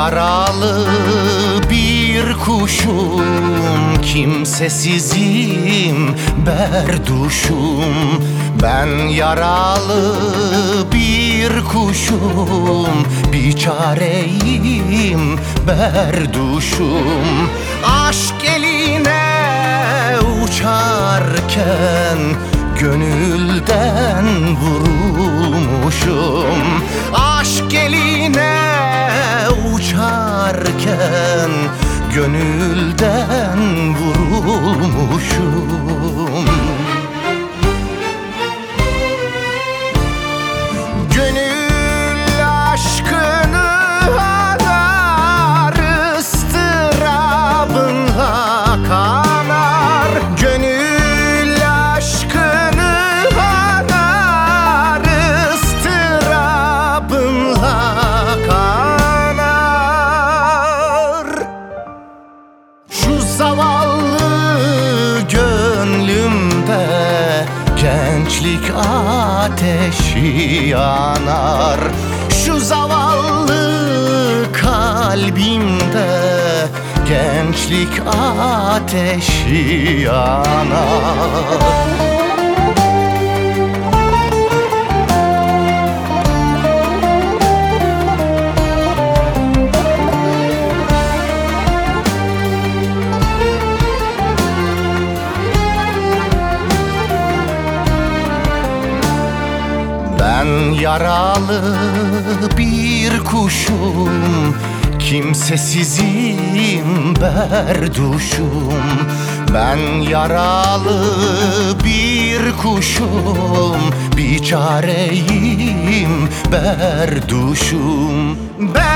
yaralı bir kuşum. Kimsesizim berduşum. Ben yaralı bir kuşum. Biçareyim berduşum. Aşk eline uçarken Gönülden vurulmuşum Aşk uçarken Gönülden vurulmuşum gençlik ateşi yanar. Şu zavallı kalbimde gençlik ateşi yanar Ben yaralı bir kuşum Kimsesizim berduşum Ben yaralı bir kuşum Biçareyim berduşum Ben